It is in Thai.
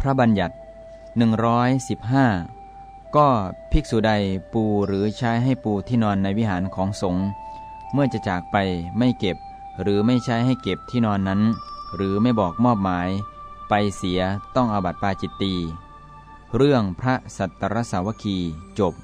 พระบัญญัติ 115 ก็ภิกษุใดปูหรือใช้ให้ปูที่นอนในวิหารของสงฆ์เมื่อจะจากไปไม่เก็บ หรือไม่ใช้ให้เก็บที่นอนนั้น หรือไม่บอกมอบหมาย ไปเสียต้องอาบัติปาจิตตีเรื่องพระสัตตรสาวคีจบ